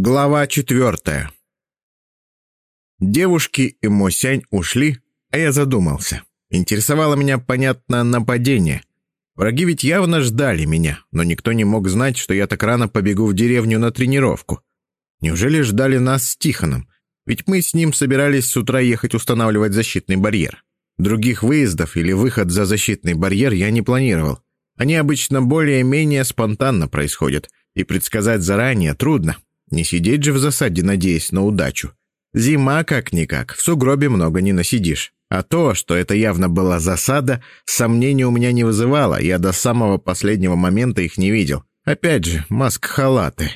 Глава четвертая. Девушки и Мосянь ушли, а я задумался. Интересовало меня, понятно, нападение. Враги ведь явно ждали меня, но никто не мог знать, что я так рано побегу в деревню на тренировку. Неужели ждали нас с Тихоном? Ведь мы с ним собирались с утра ехать устанавливать защитный барьер. Других выездов или выход за защитный барьер я не планировал. Они обычно более-менее спонтанно происходят, и предсказать заранее трудно. Не сидеть же в засаде, надеясь на удачу. Зима как-никак, в сугробе много не насидишь. А то, что это явно была засада, сомнений у меня не вызывало, я до самого последнего момента их не видел. Опять же, маск-халаты.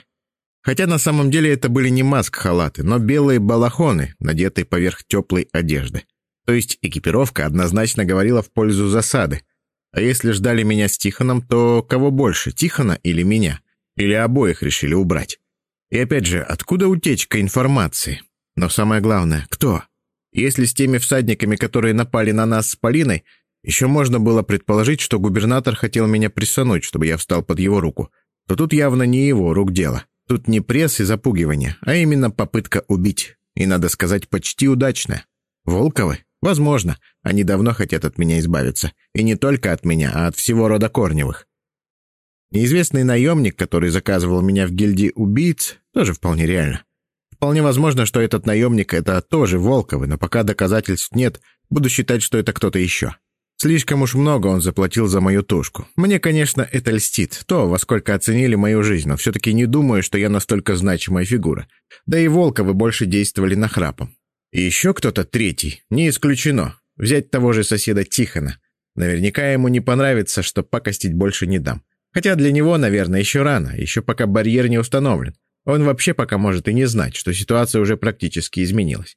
Хотя на самом деле это были не маск-халаты, но белые балахоны, надетые поверх теплой одежды. То есть экипировка однозначно говорила в пользу засады. А если ждали меня с Тихоном, то кого больше, Тихона или меня? Или обоих решили убрать? И опять же, откуда утечка информации? Но самое главное, кто? Если с теми всадниками, которые напали на нас с Полиной, еще можно было предположить, что губернатор хотел меня присануть, чтобы я встал под его руку, то тут явно не его рук дело. Тут не пресс и запугивание, а именно попытка убить. И, надо сказать, почти удачная. Волковы? Возможно. Они давно хотят от меня избавиться. И не только от меня, а от всего рода Корневых. Неизвестный наемник, который заказывал меня в гильдии убийц, тоже вполне реально. Вполне возможно, что этот наемник — это тоже Волковы, но пока доказательств нет, буду считать, что это кто-то еще. Слишком уж много он заплатил за мою тушку. Мне, конечно, это льстит, то, во сколько оценили мою жизнь, но все-таки не думаю, что я настолько значимая фигура. Да и Волковы больше действовали на храпом. И еще кто-то третий, не исключено. Взять того же соседа Тихона. Наверняка ему не понравится, что пакостить больше не дам. Хотя для него, наверное, еще рано, еще пока барьер не установлен. Он вообще пока может и не знать, что ситуация уже практически изменилась.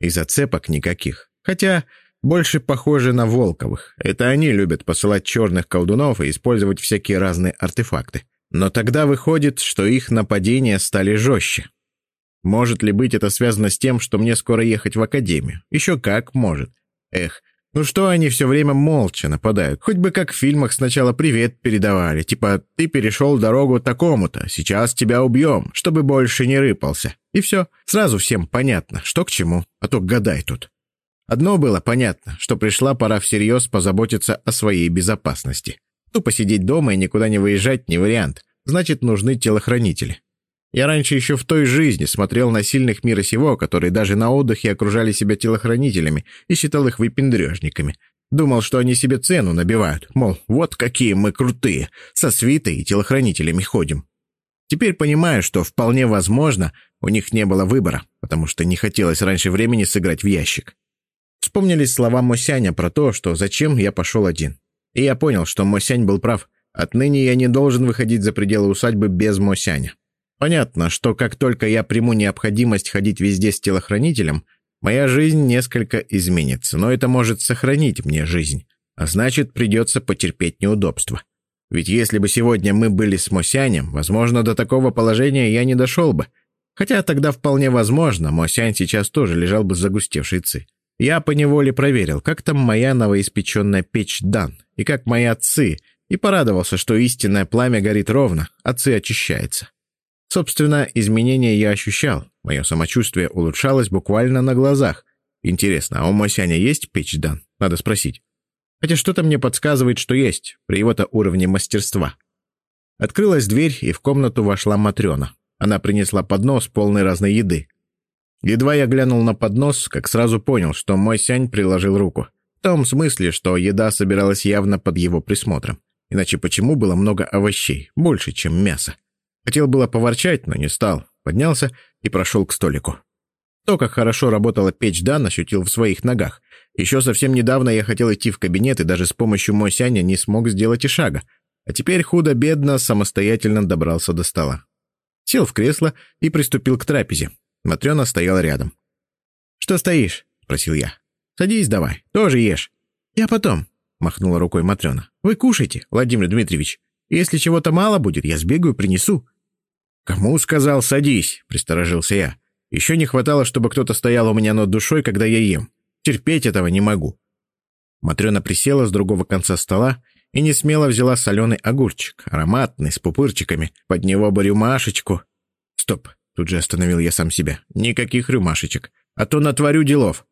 И зацепок никаких. Хотя больше похоже на Волковых. Это они любят посылать черных колдунов и использовать всякие разные артефакты. Но тогда выходит, что их нападения стали жестче. Может ли быть это связано с тем, что мне скоро ехать в академию? Еще как может. Эх, ну что они все время молча нападают? Хоть бы как в фильмах сначала привет передавали, типа «ты перешел дорогу такому-то, сейчас тебя убьем, чтобы больше не рыпался». И все, сразу всем понятно, что к чему, а то гадай тут. Одно было понятно, что пришла пора всерьез позаботиться о своей безопасности. Тупо сидеть дома и никуда не выезжать не вариант, значит нужны телохранители. Я раньше еще в той жизни смотрел на сильных мира сего, которые даже на отдыхе окружали себя телохранителями и считал их выпендрежниками. Думал, что они себе цену набивают, мол, вот какие мы крутые, со свитой и телохранителями ходим. Теперь понимаю, что вполне возможно, у них не было выбора, потому что не хотелось раньше времени сыграть в ящик. Вспомнились слова Мосяня про то, что зачем я пошел один. И я понял, что Мосянь был прав. Отныне я не должен выходить за пределы усадьбы без Мосяня. Понятно, что как только я приму необходимость ходить везде с телохранителем, моя жизнь несколько изменится, но это может сохранить мне жизнь, а значит, придется потерпеть неудобства. Ведь если бы сегодня мы были с Мосянем, возможно, до такого положения я не дошел бы. Хотя тогда вполне возможно, Мосянь сейчас тоже лежал бы загустевшей ци. Я поневоле проверил, как там моя новоиспеченная печь Дан, и как мои отцы, и порадовался, что истинное пламя горит ровно, а ци очищается. Собственно, изменения я ощущал. Мое самочувствие улучшалось буквально на глазах. Интересно, а у Мосяня есть печь дан? Надо спросить. Хотя что-то мне подсказывает, что есть, при его-то уровне мастерства. Открылась дверь, и в комнату вошла Матрена. Она принесла поднос, полный разной еды. Едва я глянул на поднос, как сразу понял, что мой сянь приложил руку. В том смысле, что еда собиралась явно под его присмотром. Иначе почему было много овощей, больше, чем мяса? Хотел было поворчать, но не стал. Поднялся и прошел к столику. То, как хорошо работала печь Дан, ощутил в своих ногах. Еще совсем недавно я хотел идти в кабинет и даже с помощью Мосяня не смог сделать и шага. А теперь худо-бедно самостоятельно добрался до стола. Сел в кресло и приступил к трапезе. Матрена стояла рядом. «Что стоишь?» — спросил я. «Садись давай, тоже ешь». «Я потом», — махнула рукой Матрена. «Вы кушайте, Владимир Дмитриевич. Если чего-то мало будет, я сбегаю, принесу». «Кому сказал садись?» — присторожился я. «Еще не хватало, чтобы кто-то стоял у меня над душой, когда я ем. Терпеть этого не могу». Матрена присела с другого конца стола и не смело взяла соленый огурчик, ароматный, с пупырчиками, под него бы рюмашечку. Стоп, Тут же остановил я сам себя. Никаких рюмашечек. А то натворю делов.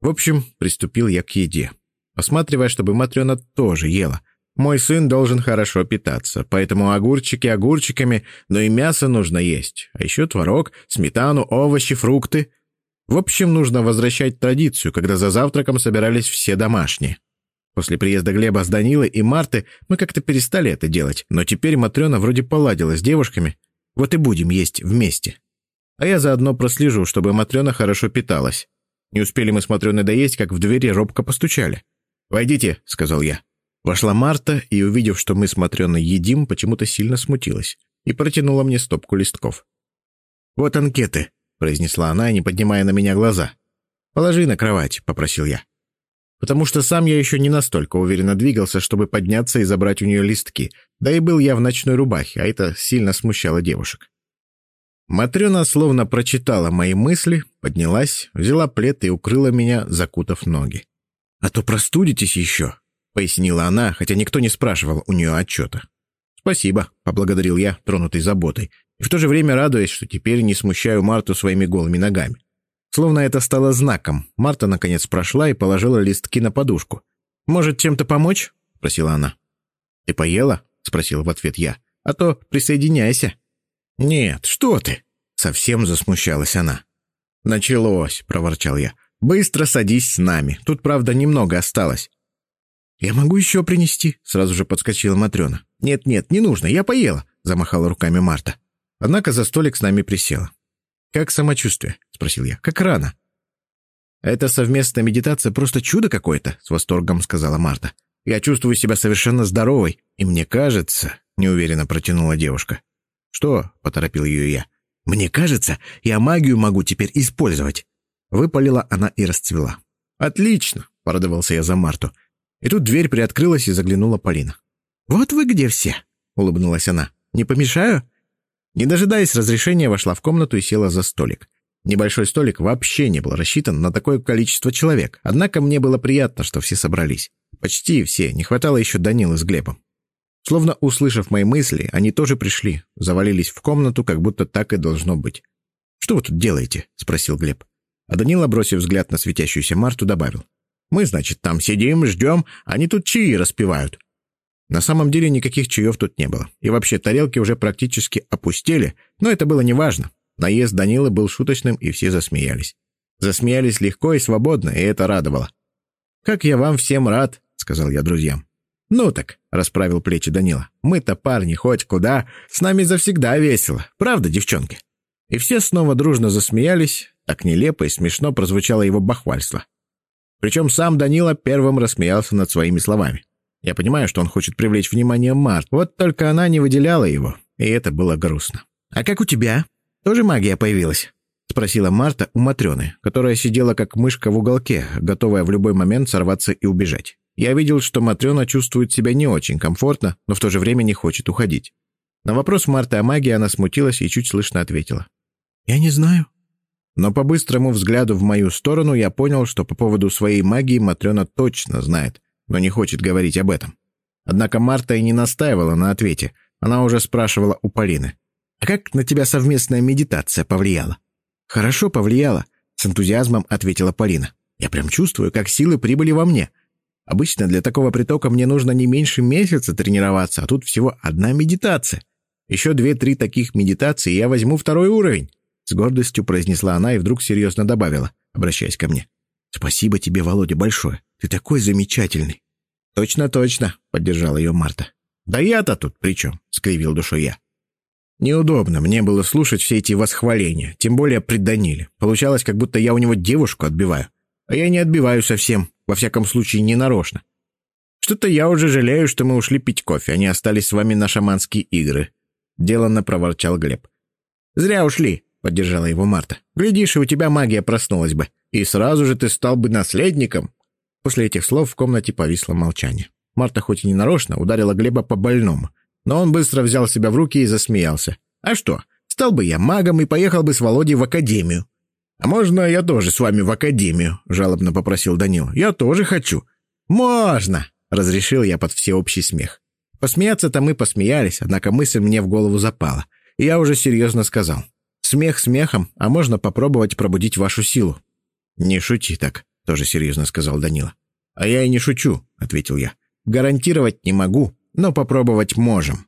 В общем, приступил я к еде. Посматривая, чтобы Матрена тоже ела. Мой сын должен хорошо питаться, поэтому огурчики огурчиками, но и мясо нужно есть. А еще творог, сметану, овощи, фрукты. В общем, нужно возвращать традицию, когда за завтраком собирались все домашние. После приезда Глеба с Данилой и Марты мы как-то перестали это делать, но теперь Матрена вроде поладила с девушками. Вот и будем есть вместе. А я заодно прослежу, чтобы Матрена хорошо питалась. Не успели мы с Матреной доесть, как в двери робко постучали. «Войдите», — сказал я. Вошла Марта и, увидев, что мы с Матрёной едим, почему-то сильно смутилась и протянула мне стопку листков. «Вот анкеты», — произнесла она, не поднимая на меня глаза. «Положи на кровать», — попросил я. Потому что сам я еще не настолько уверенно двигался, чтобы подняться и забрать у нее листки, да и был я в ночной рубахе, а это сильно смущало девушек. Матрена словно прочитала мои мысли, поднялась, взяла плед и укрыла меня, закутав ноги. «А то простудитесь еще», — пояснила она, хотя никто не спрашивал у нее отчета. «Спасибо», — поблагодарил я, тронутый заботой, и в то же время радуясь, что теперь не смущаю Марту своими голыми ногами. Словно это стало знаком, Марта наконец прошла и положила листки на подушку. «Может, чем-то помочь?» — спросила она. «Ты поела?» — спросил в ответ я. «А то присоединяйся». «Нет, что ты?» — совсем засмущалась она. «Началось», — проворчал я. «Быстро садись с нами. Тут, правда, немного осталось. «Я могу еще принести?» — сразу же подскочила Матрена. «Нет-нет, не нужно, я поела», — замахала руками Марта. Однако за столик с нами присела. «Как самочувствие?» — спросил я. «Как рано?» «Это совместная медитация просто чудо какое-то», — с восторгом сказала Марта. «Я чувствую себя совершенно здоровой, и мне кажется...» — неуверенно протянула девушка. «Что?» — поторопил ее я. «Мне кажется, я магию могу теперь использовать». Выпалила она и расцвела. «Отлично!» — порадовался я за Марту. И тут дверь приоткрылась и заглянула Полина. «Вот вы где все!» — улыбнулась она. «Не помешаю?» Не дожидаясь разрешения, вошла в комнату и села за столик. Небольшой столик вообще не был рассчитан на такое количество человек, однако мне было приятно, что все собрались. Почти все, не хватало еще Данилы с Глебом. Словно услышав мои мысли, они тоже пришли, завалились в комнату, как будто так и должно быть. «Что вы тут делаете?» — спросил Глеб. А Данила, бросив взгляд на светящуюся Марту, добавил. Мы, значит, там сидим, ждем, они тут чаи распивают». На самом деле никаких чаев тут не было. И вообще тарелки уже практически опустели, но это было неважно. Наезд Данилы был шуточным, и все засмеялись. Засмеялись легко и свободно, и это радовало. «Как я вам всем рад», — сказал я друзьям. «Ну так», — расправил плечи Данила, — «мы-то парни хоть куда, с нами завсегда весело, правда, девчонки?» И все снова дружно засмеялись, так нелепо и смешно прозвучало его бахвальство. Причем сам Данила первым рассмеялся над своими словами. Я понимаю, что он хочет привлечь внимание Март, вот только она не выделяла его, и это было грустно. «А как у тебя? Тоже магия появилась?» — спросила Марта у Матрёны, которая сидела как мышка в уголке, готовая в любой момент сорваться и убежать. Я видел, что Матрёна чувствует себя не очень комфортно, но в то же время не хочет уходить. На вопрос Марты о магии она смутилась и чуть слышно ответила. «Я не знаю. Но по быстрому взгляду в мою сторону я понял, что по поводу своей магии Матрена точно знает, но не хочет говорить об этом. Однако Марта и не настаивала на ответе. Она уже спрашивала у Полины. «А как на тебя совместная медитация повлияла?» «Хорошо повлияла», — с энтузиазмом ответила Полина. «Я прям чувствую, как силы прибыли во мне. Обычно для такого притока мне нужно не меньше месяца тренироваться, а тут всего одна медитация. Еще две-три таких медитации, и я возьму второй уровень. С гордостью произнесла она и вдруг серьезно добавила, обращаясь ко мне. «Спасибо тебе, Володя, большое. Ты такой замечательный». «Точно, точно», — поддержала ее Марта. «Да я-то тут при чем?» — скривил душой я. Неудобно мне было слушать все эти восхваления, тем более при Даниле. Получалось, как будто я у него девушку отбиваю. А я не отбиваю совсем, во всяком случае, не нарочно. Что-то я уже жалею, что мы ушли пить кофе, а не остались с вами на шаманские игры. Деланно проворчал Глеб. «Зря ушли. — поддержала его Марта. «Глядишь, и у тебя магия проснулась бы, и сразу же ты стал бы наследником». После этих слов в комнате повисло молчание. Марта хоть и не нарочно ударила Глеба по больному, но он быстро взял себя в руки и засмеялся. «А что, стал бы я магом и поехал бы с Володей в академию». «А можно я тоже с вами в академию?» — жалобно попросил Данил. «Я тоже хочу». «Можно!» — разрешил я под всеобщий смех. Посмеяться-то мы посмеялись, однако мысль мне в голову запала, и я уже серьезно сказал. Смех смехом, а можно попробовать пробудить вашу силу». «Не шути так», — тоже серьезно сказал Данила. «А я и не шучу», — ответил я. «Гарантировать не могу, но попробовать можем».